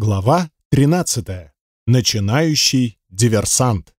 Глава 13. Начинающий диверсант.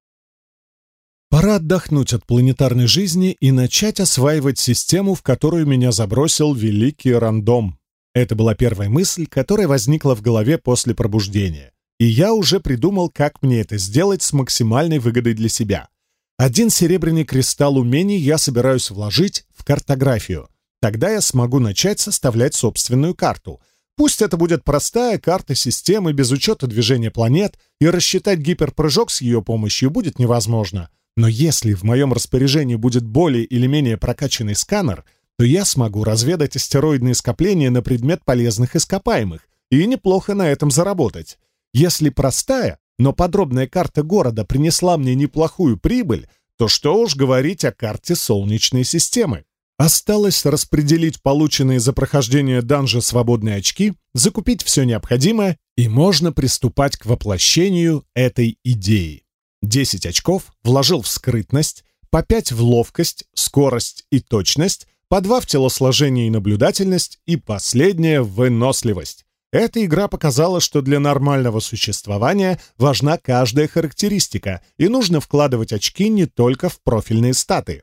Пора отдохнуть от планетарной жизни и начать осваивать систему, в которую меня забросил великий рандом. Это была первая мысль, которая возникла в голове после пробуждения. И я уже придумал, как мне это сделать с максимальной выгодой для себя. Один серебряный кристалл умений я собираюсь вложить в картографию. Тогда я смогу начать составлять собственную карту — Пусть это будет простая карта системы без учета движения планет, и рассчитать гиперпрыжок с ее помощью будет невозможно. Но если в моем распоряжении будет более или менее прокачанный сканер, то я смогу разведать астероидные скопления на предмет полезных ископаемых и неплохо на этом заработать. Если простая, но подробная карта города принесла мне неплохую прибыль, то что уж говорить о карте Солнечной системы. Осталось распределить полученные за прохождение данжа свободные очки, закупить все необходимое, и можно приступать к воплощению этой идеи. 10 очков вложил в скрытность, по 5 в ловкость, скорость и точность, по 2 в телосложение и наблюдательность, и последнее — в выносливость. Эта игра показала, что для нормального существования важна каждая характеристика, и нужно вкладывать очки не только в профильные статы.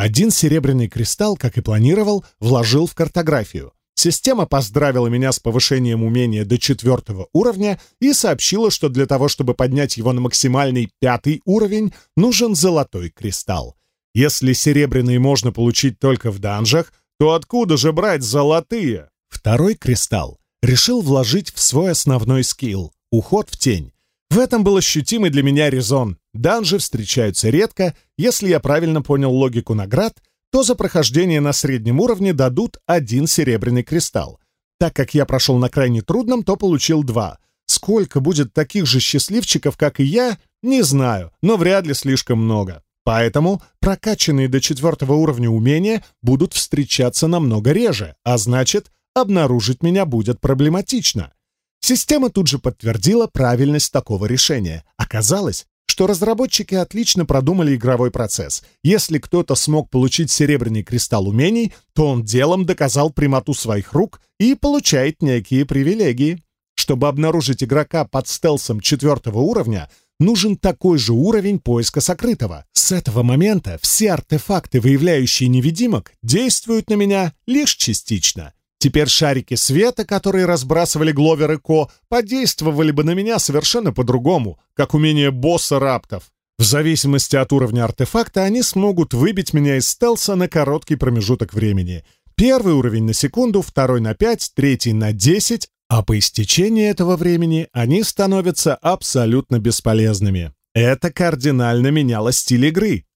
Один серебряный кристалл, как и планировал, вложил в картографию. Система поздравила меня с повышением умения до четвертого уровня и сообщила, что для того, чтобы поднять его на максимальный пятый уровень, нужен золотой кристалл. Если серебряные можно получить только в данжах, то откуда же брать золотые? Второй кристалл решил вложить в свой основной скилл — уход в тень. В этом был ощутимый для меня резон. Данжи встречаются редко. Если я правильно понял логику наград, то за прохождение на среднем уровне дадут один серебряный кристалл. Так как я прошел на крайне трудном, то получил два. Сколько будет таких же счастливчиков, как и я, не знаю, но вряд ли слишком много. Поэтому прокачанные до четвертого уровня умения будут встречаться намного реже, а значит, обнаружить меня будет проблематично. Система тут же подтвердила правильность такого решения. Оказалось, что разработчики отлично продумали игровой процесс. Если кто-то смог получить серебряный кристалл умений, то он делом доказал прямоту своих рук и получает некие привилегии. Чтобы обнаружить игрока под стелсом четвертого уровня, нужен такой же уровень поиска сокрытого. С этого момента все артефакты, выявляющие невидимок, действуют на меня лишь частично. Теперь шарики света, которые разбрасывали Гловер и Ко, подействовали бы на меня совершенно по-другому, как умение босса раптов. В зависимости от уровня артефакта они смогут выбить меня из стелса на короткий промежуток времени. Первый уровень на секунду, второй на 5, третий на 10, а по истечении этого времени они становятся абсолютно бесполезными. Это кардинально меняло стиль игры.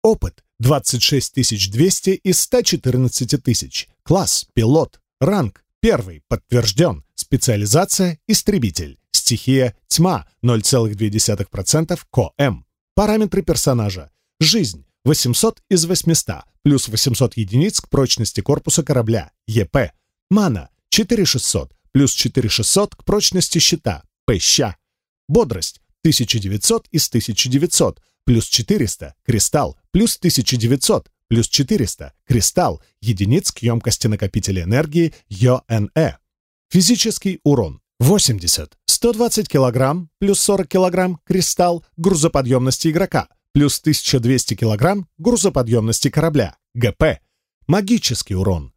Если и со стационарными артефактами, несомненно установленными в богатых домах, дело обстоит точно так же, то для меня открывается множество заманчивых перспектив по быстрому обогащению. А пока я решил открыть свою таблицу статуса и посмотреть, чего я добился за первые несколько недель. Ник, не он, идентификатор 7986543, уровень 18, 3,6% к очкам маскировочного поля. Опыт 26200 из 114 тысяч. Класс пилот. Ранг первый подтвержден. Специализация истребитель. Стихия тьма 0,2% КОМ. Параметры персонажа. Жизнь 800 из 800 плюс 800 единиц к прочности корпуса корабля. ЕП. Мана 4600 плюс 4600 к прочности щита. ПЩ. Бодрость 1900 из 1900 плюс 400, кристалл, плюс 1900, плюс 400, кристалл, единиц к емкости накопителя энергии ЙОНЭ. Физический урон 80, 120 кг, плюс 40 кг, кристалл, грузоподъемности игрока, плюс 1200 кг, грузоподъемности корабля, ГП. Магический урон,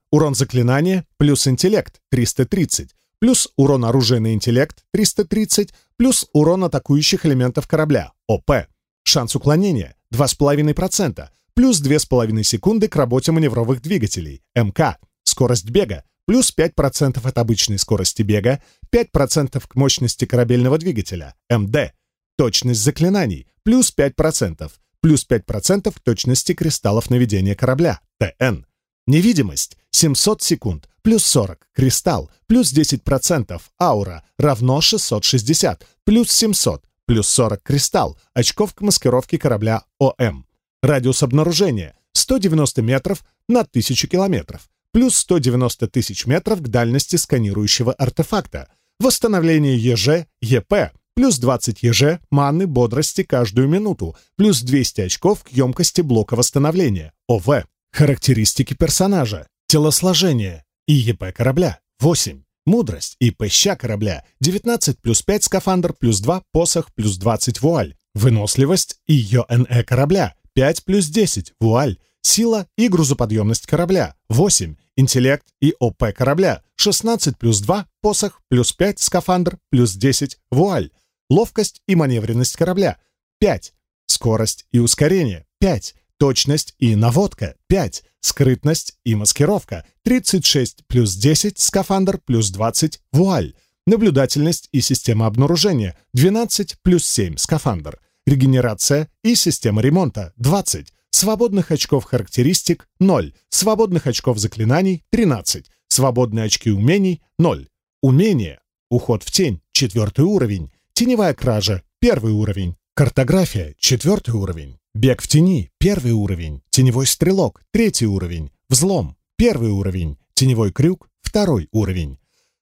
урон заклинания, плюс интеллект 330, плюс урон оружия на интеллект 330, плюс урон атакующих элементов корабля, ОП. Шанс уклонения 2,5%, плюс 2,5 секунды к работе маневровых двигателей, МК. Скорость бега плюс 5% от обычной скорости бега, 5% к мощности корабельного двигателя, МД. Точность заклинаний плюс 5%, плюс 5% к точности кристаллов наведения корабля, ТН. Невидимость 700 секунд, плюс 40, кристалл, плюс 10%, аура, равно 660, плюс 700, плюс 40 кристалл, очков к маскировке корабля ОМ. Радиус обнаружения 190 метров на 1000 километров, плюс 190 тысяч метров к дальности сканирующего артефакта. Восстановление ЕЖ, ЕП, плюс 20 ЕЖ, маны, бодрости каждую минуту, плюс 200 очков к емкости блока восстановления, ОВ. Характеристики персонажа, телосложение и ЕП корабля 8. Мудрость и пыща корабля 19 плюс 5 скафандр плюс 2 посох плюс 20 вуаль. Выносливость и ЙОНЭ корабля 5 плюс 10 вуаль. Сила и грузоподъемность корабля 8. Интеллект и ОП корабля 16 плюс 2 посох плюс 5 скафандр плюс 10 вуаль. Ловкость и маневренность корабля 5. Скорость и ускорение 5 точность и наводка, 5, скрытность и маскировка, 36 плюс 10, скафандр плюс 20, вуаль, наблюдательность и система обнаружения, 12 плюс 7, скафандр, регенерация и система ремонта, 20, свободных очков характеристик, 0, свободных очков заклинаний, 13, свободные очки умений, 0, умение, уход в тень, 4 уровень, теневая кража, 1 уровень, картография, 4 уровень, Бег в тени — первый уровень. Теневой стрелок — третий уровень. Взлом — первый уровень. Теневой крюк — второй уровень.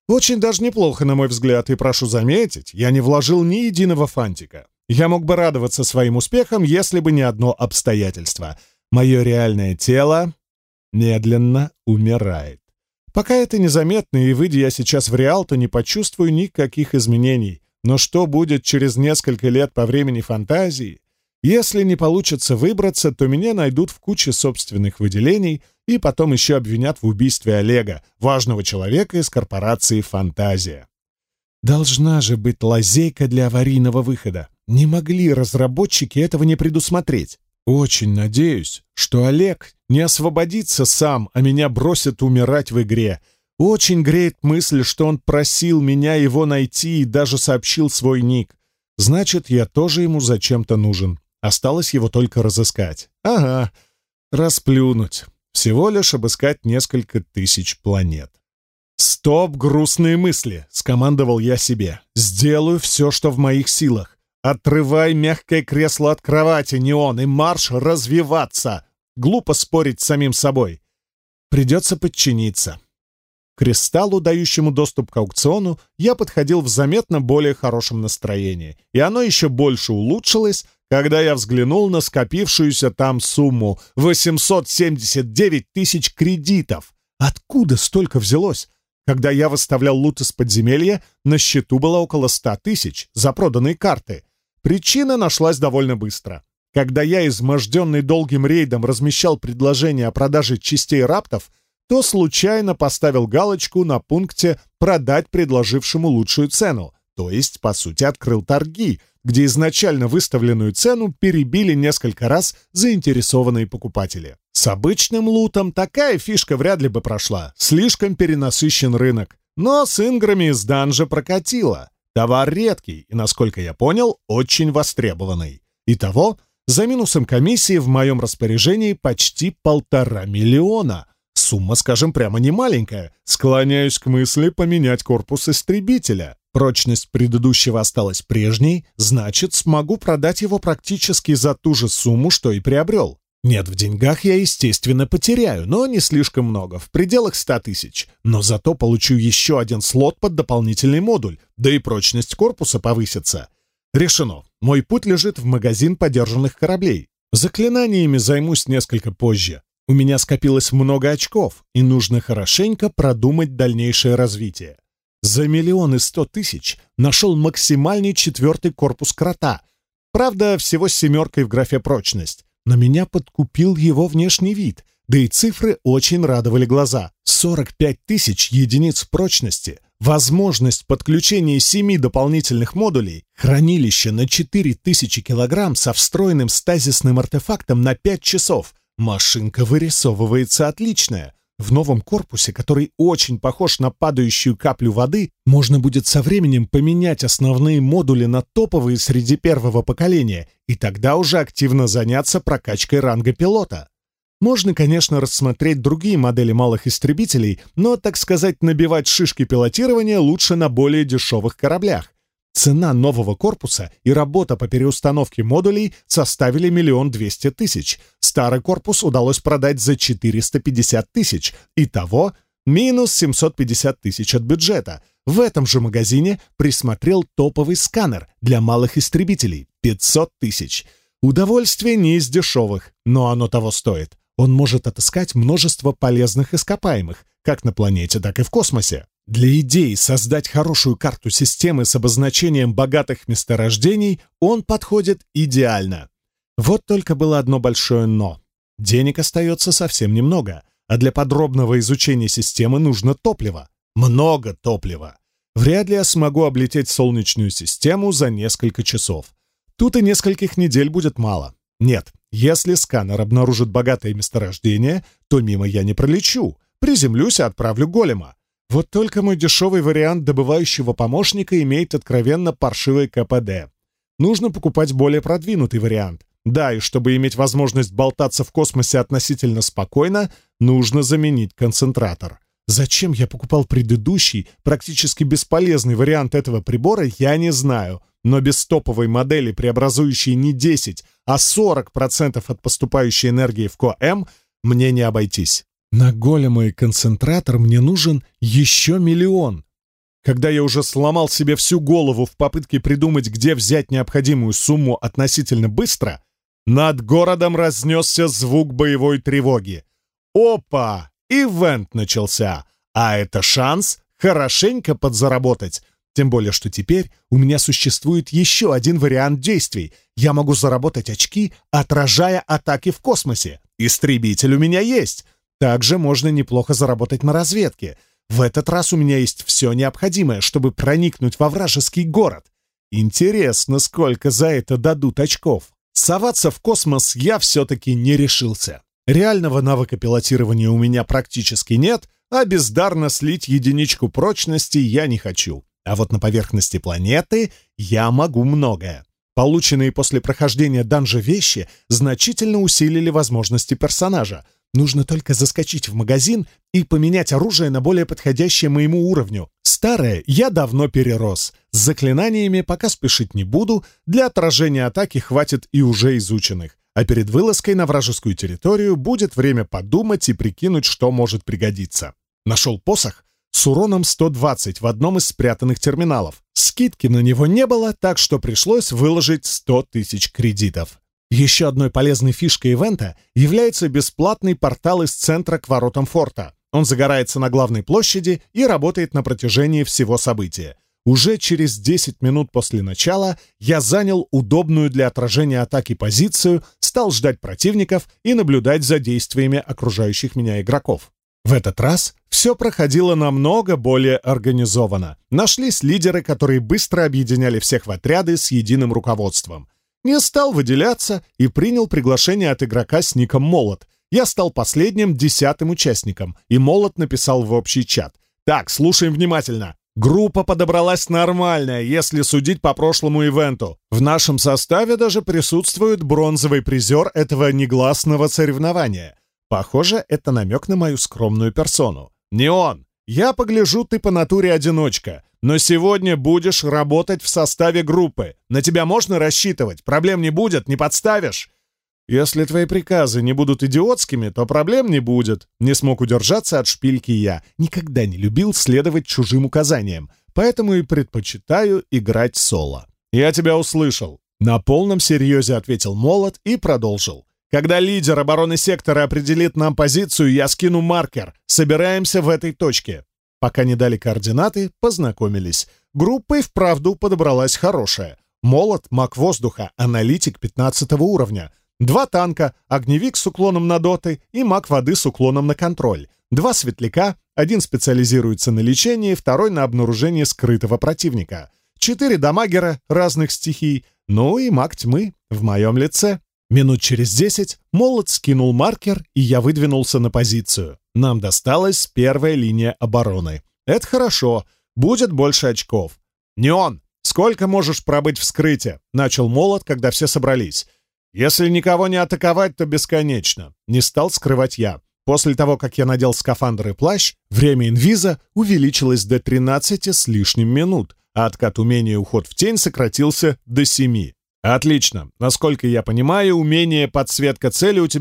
Очень даже неплохо, на мой взгляд, и прошу заметить, я не вложил ни единого фантика. Я мог бы радоваться своим успехам, если бы не одно обстоятельство. Мое реальное тело медленно умирает. Пока это незаметно, и выйдя я сейчас в реал, то не почувствую никаких изменений. Но что будет через несколько лет по времени фантазии? Если не получится выбраться, то меня найдут в куче собственных выделений и потом еще обвинят в убийстве Олега, важного человека из корпорации «Фантазия». Должна же быть лазейка для аварийного выхода. Не могли разработчики этого не предусмотреть. Очень надеюсь, что Олег не освободится сам, а меня бросит умирать в игре. Очень греет мысль, что он просил меня его найти и даже сообщил свой ник. Значит, я тоже ему зачем-то нужен. осталось его только разыскать. Ага, расплюнуть. Всего лишь обыскать несколько тысяч планет. «Стоп, грустные мысли!» — скомандовал я себе. «Сделаю все, что в моих силах. Отрывай мягкое кресло от кровати, неон, и марш развиваться! Глупо спорить с самим собой. Придется подчиниться». кристаллу, дающему доступ к аукциону, я подходил в заметно более хорошем настроении, и оно еще больше улучшилось, когда я взглянул на скопившуюся там сумму — 879 тысяч кредитов. Откуда столько взялось? Когда я выставлял лут из подземелья, на счету было около 100 тысяч за проданные карты. Причина нашлась довольно быстро. Когда я, изможденный долгим рейдом, размещал предложение о продаже частей раптов, то случайно поставил галочку на пункте «Продать предложившему лучшую цену», то есть, по сути, открыл торги — где изначально выставленную цену перебили несколько раз заинтересованные покупатели. С обычным лутом такая фишка вряд ли бы прошла, слишком перенасыщен рынок. Но с инграми из данжа прокатило. Товар редкий и, насколько я понял, очень востребованный. Итого, за минусом комиссии в моем распоряжении почти полтора миллиона. Сумма, скажем прямо, не маленькая. Склоняюсь к мысли поменять корпус истребителя прочность предыдущего осталась прежней, значит, смогу продать его практически за ту же сумму, что и приобрел. Нет, в деньгах я, естественно, потеряю, но не слишком много, в пределах 100 тысяч. Но зато получу еще один слот под дополнительный модуль, да и прочность корпуса повысится. Решено. Мой путь лежит в магазин подержанных кораблей. Заклинаниями займусь несколько позже. У меня скопилось много очков, и нужно хорошенько продумать дальнейшее развитие. За миллион и сто тысяч нашел максимальный четвертый корпус крота. Правда, всего с семеркой в графе «прочность». Но меня подкупил его внешний вид, да и цифры очень радовали глаза. 45 тысяч единиц прочности, возможность подключения семи дополнительных модулей, хранилище на 4000 килограмм со встроенным стазисным артефактом на 5 часов. Машинка вырисовывается отличная. В новом корпусе, который очень похож на падающую каплю воды, можно будет со временем поменять основные модули на топовые среди первого поколения и тогда уже активно заняться прокачкой ранга пилота. Можно, конечно, рассмотреть другие модели малых истребителей, но, так сказать, набивать шишки пилотирования лучше на более дешевых кораблях. Цена нового корпуса и работа по переустановке модулей составили миллион двести тысяч. Старый корпус удалось продать за 450 тысяч. Итого минус 750 тысяч от бюджета. В этом же магазине присмотрел топовый сканер для малых истребителей — 500 тысяч. Удовольствие не из дешевых, но оно того стоит он может отыскать множество полезных ископаемых, как на планете, так и в космосе. Для идеи создать хорошую карту системы с обозначением богатых месторождений он подходит идеально. Вот только было одно большое «но». Денег остается совсем немного, а для подробного изучения системы нужно топливо. Много топлива. Вряд ли я смогу облететь Солнечную систему за несколько часов. Тут и нескольких недель будет мало. Нет, если сканер обнаружит богатое месторождение, то мимо я не пролечу. Приземлюсь и отправлю голема. Вот только мой дешевый вариант добывающего помощника имеет откровенно паршивый КПД. Нужно покупать более продвинутый вариант. Да, и чтобы иметь возможность болтаться в космосе относительно спокойно, нужно заменить концентратор. Зачем я покупал предыдущий, практически бесполезный вариант этого прибора, я не знаю. Но без топовой модели, преобразующей не 10, а 40% от поступающей энергии в КОМ, мне не обойтись. На голема и концентратор мне нужен еще миллион. Когда я уже сломал себе всю голову в попытке придумать, где взять необходимую сумму относительно быстро, над городом разнесся звук боевой тревоги. Опа! Ивент начался! А это шанс хорошенько подзаработать. Тем более, что теперь у меня существует еще один вариант действий. Я могу заработать очки, отражая атаки в космосе. Истребитель у меня есть. Также можно неплохо заработать на разведке. В этот раз у меня есть все необходимое, чтобы проникнуть во вражеский город. Интересно, сколько за это дадут очков. Соваться в космос я все-таки не решился. Реального навыка пилотирования у меня практически нет, а бездарно слить единичку прочности я не хочу. А вот на поверхности планеты я могу многое. Полученные после прохождения данжа вещи значительно усилили возможности персонажа — Нужно только заскочить в магазин и поменять оружие на более подходящее моему уровню. Старое я давно перерос. С заклинаниями пока спешить не буду, для отражения атаки хватит и уже изученных. А перед вылазкой на вражескую территорию будет время подумать и прикинуть, что может пригодиться. Нашел посох — с уроном 120 в одном из спрятанных терминалов. Скидки на него не было, так что пришлось выложить 100 тысяч кредитов. Еще одной полезной фишкой ивента является бесплатный портал из центра к воротам форта. Он загорается на главной площади и работает на протяжении всего события. Уже через 10 минут после начала я занял удобную для отражения атаки позицию, стал ждать противников и наблюдать за действиями окружающих меня игроков. В этот раз все проходило намного более организованно. Нашлись лидеры, которые быстро объединяли всех в отряды с единым руководством. Не стал выделяться и принял приглашение от игрока с ником Молот. Я стал последним, десятым участником, и Молот написал в общий чат. «Так, слушаем внимательно. Группа подобралась нормальная, если судить по прошлому ивенту. В нашем составе даже присутствует бронзовый призер этого негласного соревнования. Похоже, это намек на мою скромную персону. «Не он! Я погляжу, ты по натуре одиночка, Но сегодня будешь работать в составе группы. На тебя можно рассчитывать, проблем не будет, не подставишь. Если твои приказы не будут идиотскими, то проблем не будет. Не смог удержаться от шпильки я. Никогда не любил следовать чужим указаниям, поэтому и предпочитаю играть соло. Я тебя услышал. На полном серьезе ответил Молот и продолжил. Когда лидер обороны сектора определит нам позицию, я скину маркер. Собираемся в этой точке. Пока не дали координаты, познакомились. Группа и вправду подобралась хорошая. Молот, маг воздуха, аналитик 15 уровня. Два танка, огневик с уклоном на доты и маг воды с уклоном на контроль. Два светляка, один специализируется на лечении, второй на обнаружении скрытого противника. Четыре дамагера разных стихий, ну и маг тьмы в моем лице. Минут через десять молот скинул маркер, и я выдвинулся на позицию. Нам досталась первая линия обороны. Это хорошо, будет больше очков. «Не он! Сколько можешь пробыть в скрытии?» — начал молот, когда все собрались. Если никого не атаковать, то бесконечно.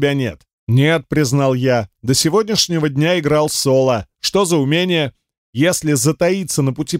Не стал скрывать я. После того, как я надел скафандр и плащ, время инвиза увеличилось до 13 с лишним минут, а откат умения уход в тень сократился до 7. Отлично. Насколько я понимаю, умения подсветка цели у тебя нет. Нет, признал я. До сегодняшнего дня играл соло. Что за умение? Если затаиться на пути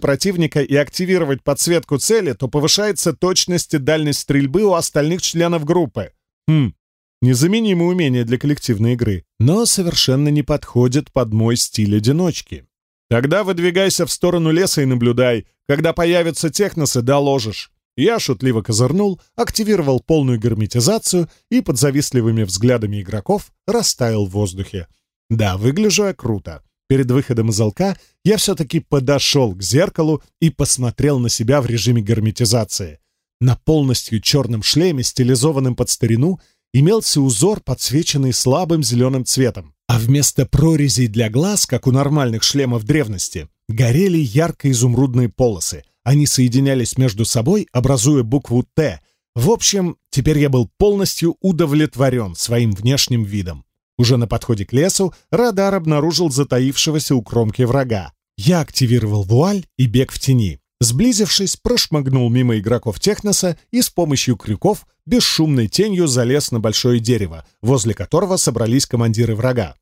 противника и активировать подсветку цели, то повышается точность и дальность стрельбы у остальных членов группы. Хм, незаменимое умение для коллективной игры, но совершенно не подходит под мой стиль одиночки. Тогда выдвигайся в сторону леса и наблюдай. Когда появятся техносы, доложишь. Я шутливо козырнул, активировал полную герметизацию и под завистливыми взглядами игроков растаял в воздухе. Да, выгляжу я круто. Перед выходом из алка я все-таки подошел к зеркалу и посмотрел на себя в режиме герметизации. На полностью черном шлеме, стилизованном под старину, имелся узор, подсвеченный слабым зеленым цветом. А вместо прорезей для глаз, как у нормальных шлемов древности, горели ярко-изумрудные полосы. Они соединялись между собой, образуя букву «Т». В общем, теперь я был полностью удовлетворен своим внешним видом. Уже на подходе к лесу радар обнаружил затаившегося у кромки врага. Я активировал вуаль и бег в тени. Сблизившись, прошмыгнул мимо игроков Техноса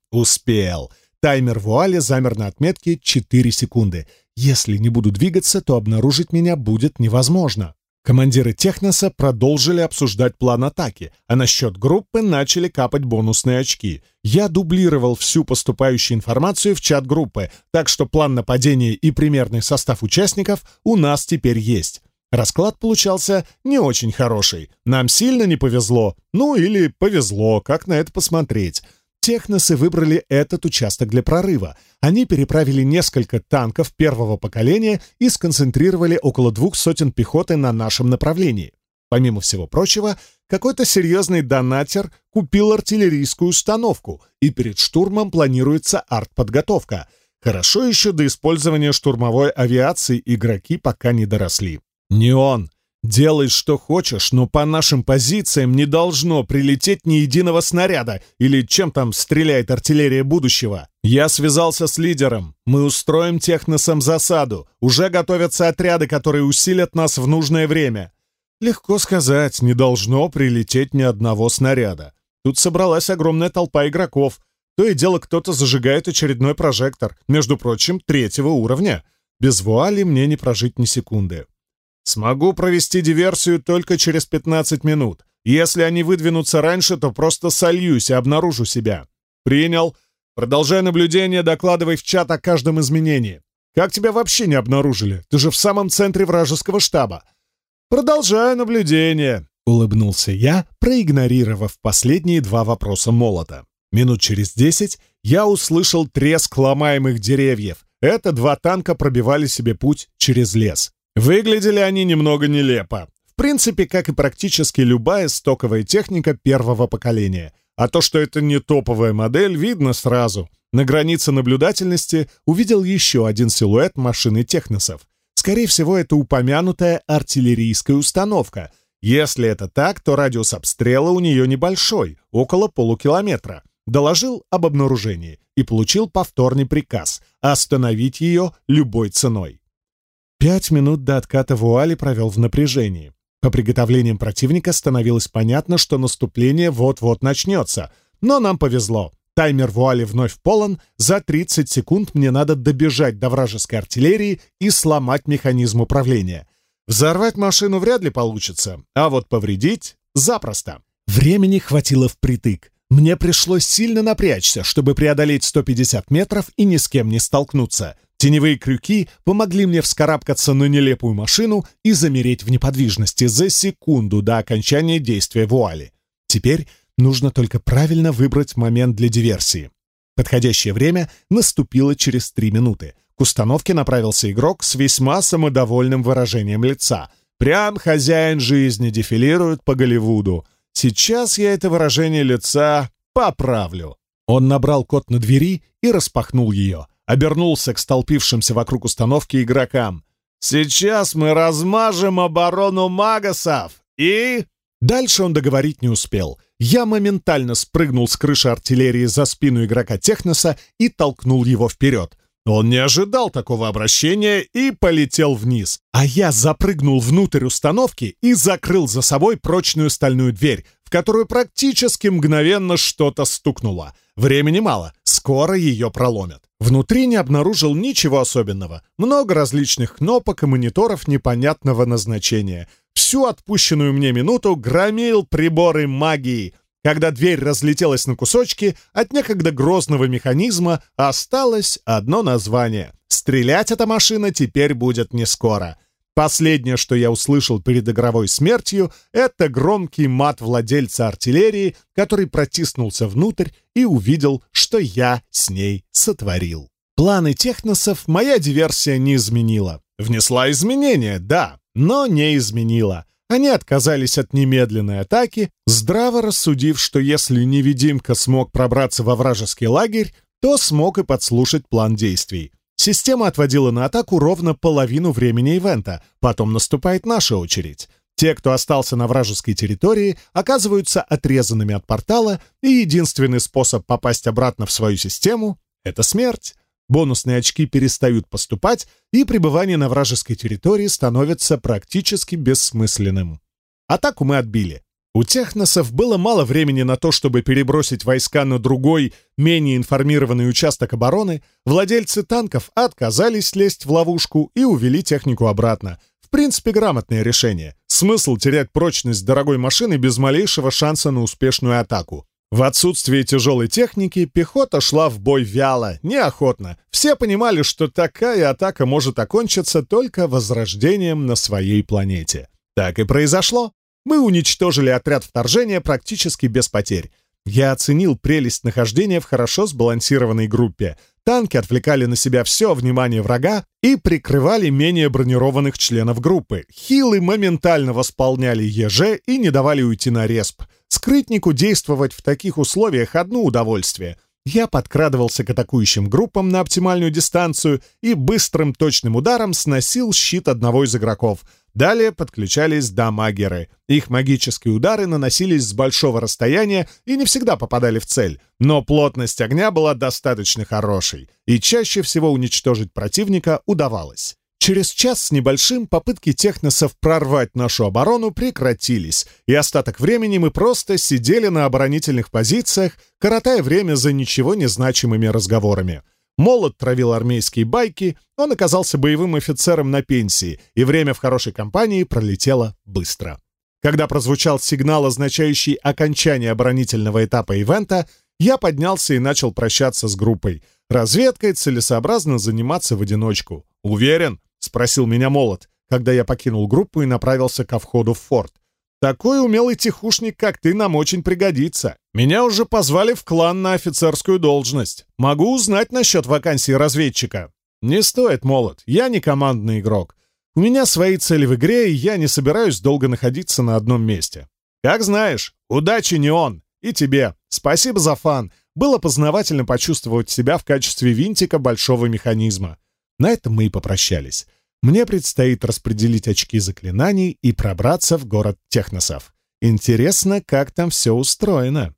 и с помощью крюков бесшумной тенью залез на большое дерево, возле которого собрались командиры врага. Успел. Таймер вуали замер на отметке 4 секунды. Если не буду двигаться, то обнаружить меня будет невозможно. Командиры Техноса продолжили обсуждать план атаки, а на счет группы начали капать бонусные очки. Я дублировал всю поступающую информацию в чат группы, так что план нападения и примерный состав участников у нас теперь есть. Расклад получался не очень хороший. Нам сильно не повезло, ну или повезло, как на это Техносы выбрали этот участок для прорыва. Они переправили несколько танков первого поколения и сконцентрировали около двух сотен пехоты на нашем направлении. Помимо всего прочего, какой-то серьезный донатер купил артиллерийскую установку, и перед штурмом планируется артподготовка. Хорошо еще до использования штурмовой авиации игроки пока не доросли. Не он, Делай, что хочешь, но по нашим позициям не должно прилететь ни единого снаряда или чем там стреляет артиллерия будущего. Я связался с лидером. Мы устроим техносам засаду. Уже готовятся отряды, которые усилят нас в нужное время. Легко сказать, не должно прилететь ни одного снаряда. Тут собралась огромная толпа игроков. То и дело кто-то зажигает очередной прожектор, между прочим, третьего уровня. Без вуали мне не прожить ни секунды. Смогу провести диверсию только через 15 минут. Если они выдвинутся раньше, то просто сольюсь и обнаружу себя. Принял. Продолжай наблюдение, докладывай в чат о каждом изменении. Как тебя вообще не обнаружили? Ты же в самом центре вражеского штаба. Продолжаю наблюдение, улыбнулся я, проигнорировав последние два вопроса молота. Минут через десять я услышал треск ломаемых деревьев. Это два танка пробивали себе путь через лес. Выглядели они немного нелепо. В принципе, как и практически любая стоковая техника первого поколения. А то, что это не топовая модель, видно сразу. На границе наблюдательности увидел еще один силуэт машины техносов. Скорее всего, это упомянутая артиллерийская установка. Если это так, то радиус обстрела у нее небольшой, около полукилометра. Доложил об обнаружении и получил повторный приказ остановить ее любой ценой. Пять минут до отката вуали провел в напряжении. По приготовлениям противника становилось понятно, что наступление вот-вот начнется. Но нам повезло. Таймер вуали вновь полон. За 30 секунд мне надо добежать до вражеской артиллерии и сломать механизм управления. Взорвать машину вряд ли получится, а вот повредить — запросто. Времени хватило впритык. Мне пришлось сильно напрячься, чтобы преодолеть 150 метров и ни с кем не столкнуться. Теневые крюки помогли мне вскарабкаться на нелепую машину и замереть в неподвижности за секунду до окончания действия вуали. Теперь нужно только правильно выбрать момент для диверсии. Подходящее время наступило через три минуты. К установке направился игрок с весьма самодовольным выражением лица. Прям хозяин жизни дефилирует по Голливуду. Сейчас я это выражение лица поправлю. Он набрал код на двери и распахнул ее. Обернулся к столпившимся вокруг установки игрокам. «Сейчас мы размажем оборону магасов и...» Дальше он договорить не успел. Я моментально спрыгнул с крыши артиллерии за спину игрока Техноса и толкнул его вперед. Он не ожидал такого обращения и полетел вниз. А я запрыгнул внутрь установки и закрыл за собой прочную стальную дверь, которую практически мгновенно что-то стукнуло. Времени мало, скоро ее проломят. Внутри не обнаружил ничего особенного. Много различных кнопок и мониторов непонятного назначения. Всю отпущенную мне минуту громил приборы магии. Когда дверь разлетелась на кусочки, от некогда грозного механизма осталось одно название. Стрелять эта машина теперь будет не скоро. Последнее, что я услышал перед игровой смертью, это громкий мат владельца артиллерии, который протиснулся внутрь и увидел, что я с ней сотворил. Планы техносов моя диверсия не изменила. Внесла изменения, да, но не изменила. Они отказались от немедленной атаки, здраво рассудив, что если невидимка смог пробраться во вражеский лагерь, то смог и подслушать план действий. Система отводила на атаку ровно половину времени ивента, потом наступает наша очередь. Те, кто остался на вражеской территории, оказываются отрезанными от портала, и единственный способ попасть обратно в свою систему — это смерть. Бонусные очки перестают поступать, и пребывание на вражеской территории становится практически бессмысленным. Атаку мы отбили. У техносов было мало времени на то, чтобы перебросить войска на другой, менее информированный участок обороны, владельцы танков отказались лезть в ловушку и увели технику обратно. В принципе, грамотное решение. Смысл терять прочность дорогой машины без малейшего шанса на успешную атаку. В отсутствие тяжелой техники пехота шла в бой вяло, неохотно. Все понимали, что такая атака может окончиться только возрождением на своей планете. Так и произошло. Мы уничтожили отряд вторжения практически без потерь. Я оценил прелесть нахождения в хорошо сбалансированной группе. Танки отвлекали на себя все внимание врага и прикрывали менее бронированных членов группы. Хилы моментально восполняли ЕЖ и не давали уйти на респ. Скрытнику действовать в таких условиях одно удовольствие — я подкрадывался к атакующим группам на оптимальную дистанцию и быстрым точным ударом сносил щит одного из игроков. Далее подключались дамагеры. Их магические удары наносились с большого расстояния и не всегда попадали в цель, но плотность огня была достаточно хорошей, и чаще всего уничтожить противника удавалось. Через час с небольшим попытки техносов прорвать нашу оборону прекратились, и остаток времени мы просто сидели на оборонительных позициях, коротая время за ничего не значимыми разговорами. Молот травил армейские байки, он оказался боевым офицером на пенсии, и время в хорошей компании пролетело быстро. Когда прозвучал сигнал, означающий окончание оборонительного этапа ивента, я поднялся и начал прощаться с группой. Разведкой целесообразно заниматься в одиночку. Уверен, — спросил меня Молот, когда я покинул группу и направился ко входу в форт. Такой умелый тихушник, как ты, нам очень пригодится. Меня уже позвали в клан на офицерскую должность. Могу узнать насчет вакансии разведчика. Не стоит, молот, я не командный игрок. У меня свои цели в игре, и я не собираюсь долго находиться на одном месте. Как знаешь, удачи не он. И тебе. Спасибо за фан. Было познавательно почувствовать себя в качестве винтика большого механизма. На этом мы и попрощались. Мне предстоит распределить очки заклинаний и пробраться в город Техносов. Интересно, как там все устроено.